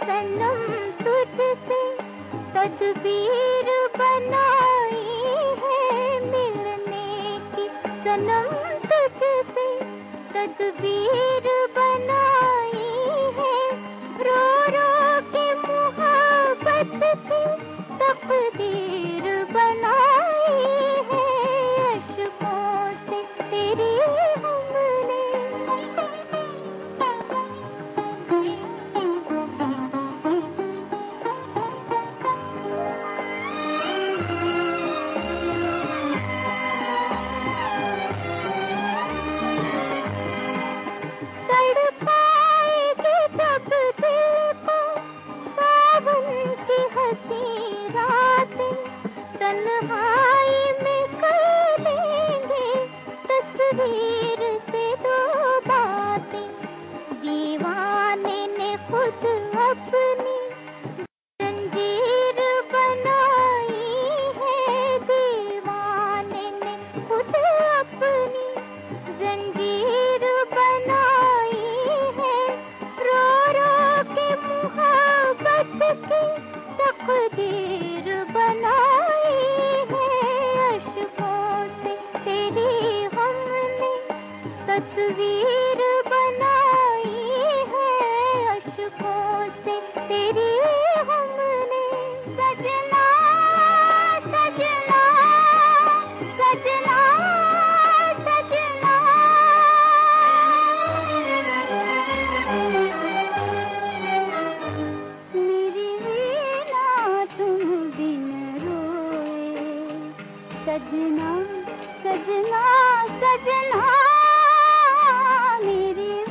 सनम तुझसे तदबीर बनाई है मिलने की। सनम तुझसे तदबीर सजना सजना सजना मेरी